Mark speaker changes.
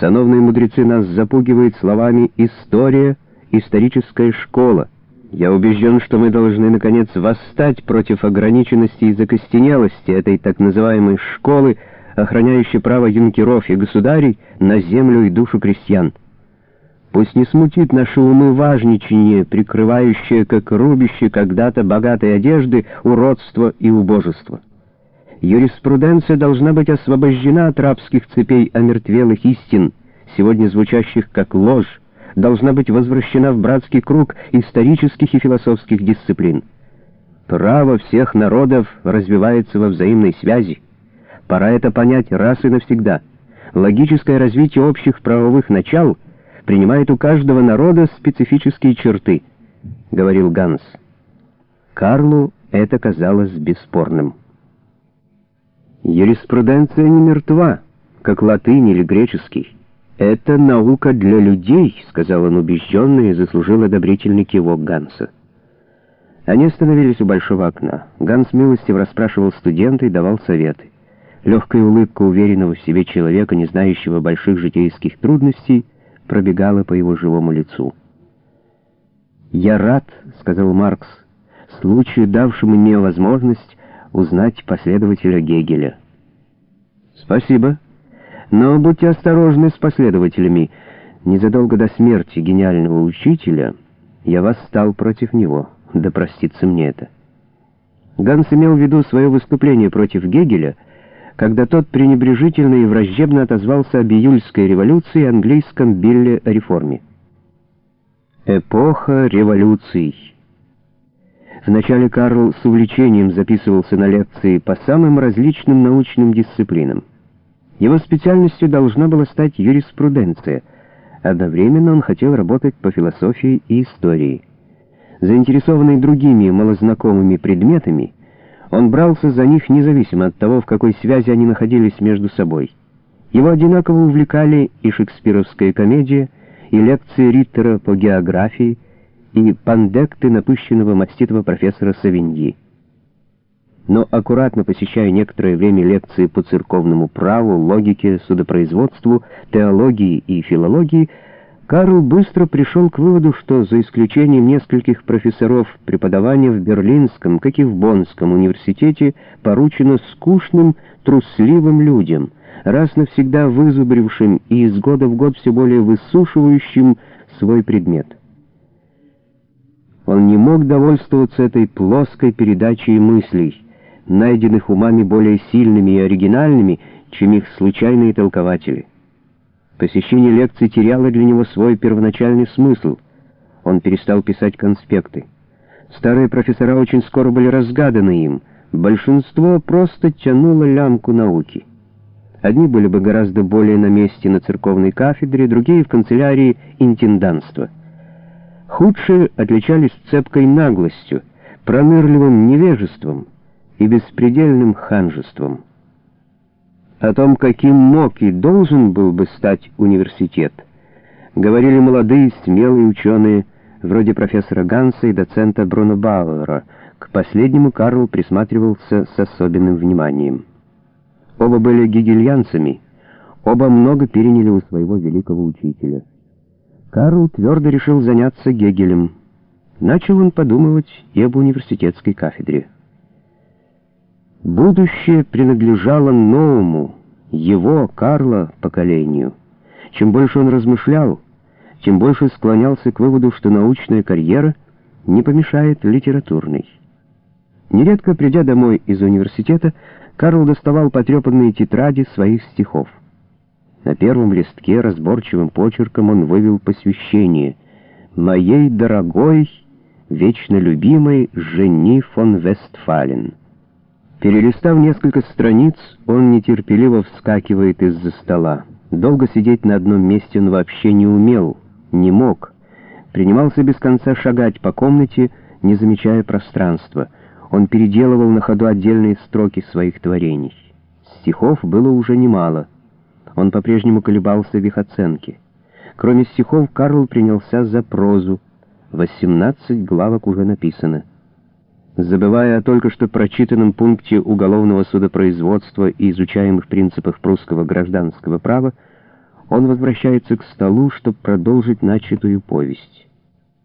Speaker 1: Сановные мудрецы нас запугивают словами «история», «историческая школа». Я убежден, что мы должны, наконец, восстать против ограниченности и закостенелости этой так называемой «школы», охраняющей право юнкеров и государей на землю и душу крестьян. Пусть не смутит наши умы важничание, прикрывающее, как рубище когда-то богатой одежды, уродство и убожество. Юриспруденция должна быть освобождена от рабских цепей омертвелых истин, сегодня звучащих как ложь, должна быть возвращена в братский круг исторических и философских дисциплин. Право всех народов развивается во взаимной связи. Пора это понять раз и навсегда. Логическое развитие общих правовых начал принимает у каждого народа специфические черты, говорил Ганс. Карлу это казалось бесспорным. Юриспруденция не мертва, как латынь или греческий. «Это наука для людей», — сказал он убежденно и заслужил одобрительный кивок Ганса. Они остановились у большого окна. Ганс милостиво расспрашивал студента и давал советы. Легкая улыбка уверенного в себе человека, не знающего больших житейских трудностей, пробегала по его живому лицу. «Я рад», — сказал Маркс, — «случаю, давшему мне возможность узнать последователя Гегеля». «Спасибо», но будьте осторожны с последователями. Незадолго до смерти гениального учителя я восстал против него. Да простится мне это. Ганс имел в виду свое выступление против Гегеля, когда тот пренебрежительно и враждебно отозвался об июльской революции и английском билле о реформе. Эпоха революций. Вначале Карл с увлечением записывался на лекции по самым различным научным дисциплинам. Его специальностью должна была стать юриспруденция. Одновременно он хотел работать по философии и истории. Заинтересованный другими малознакомыми предметами, он брался за них независимо от того, в какой связи они находились между собой. Его одинаково увлекали и шекспировская комедия, и лекции Риттера по географии, и пандекты напыщенного маститого профессора Савиньи но аккуратно посещая некоторое время лекции по церковному праву, логике, судопроизводству, теологии и филологии, Карл быстро пришел к выводу, что за исключением нескольких профессоров преподавания в Берлинском, как и в Боннском университете поручено скучным, трусливым людям, раз навсегда вызубрившим и из года в год все более высушивающим свой предмет. Он не мог довольствоваться этой плоской передачей мыслей, найденных умами более сильными и оригинальными, чем их случайные толкователи. Посещение лекций теряло для него свой первоначальный смысл. Он перестал писать конспекты. Старые профессора очень скоро были разгаданы им. Большинство просто тянуло лямку науки. Одни были бы гораздо более на месте на церковной кафедре, другие — в канцелярии интенданства. Худшие отличались цепкой наглостью, пронырливым невежеством — и беспредельным ханжеством. О том, каким мог и должен был бы стать университет, говорили молодые смелые ученые, вроде профессора Ганса и доцента Бруно Бауэра. К последнему Карл присматривался с особенным вниманием. Оба были гегельянцами, оба много переняли у своего великого учителя. Карл твердо решил заняться Гегелем. Начал он подумывать и об университетской кафедре. Будущее принадлежало новому, его, Карла, поколению. Чем больше он размышлял, тем больше склонялся к выводу, что научная карьера не помешает литературной. Нередко, придя домой из университета, Карл доставал потрепанные тетради своих стихов. На первом листке разборчивым почерком он вывел посвящение «Моей дорогой, вечно любимой Жени фон Вестфален». Перелистав несколько страниц, он нетерпеливо вскакивает из-за стола. Долго сидеть на одном месте он вообще не умел, не мог. Принимался без конца шагать по комнате, не замечая пространства. Он переделывал на ходу отдельные строки своих творений. Стихов было уже немало. Он по-прежнему колебался в их оценке. Кроме стихов, Карл принялся за прозу. 18 главок уже написано забывая о только что прочитанном пункте уголовного судопроизводства и изучаемых принципах прусского гражданского права, он возвращается к столу, чтобы продолжить начатую повесть.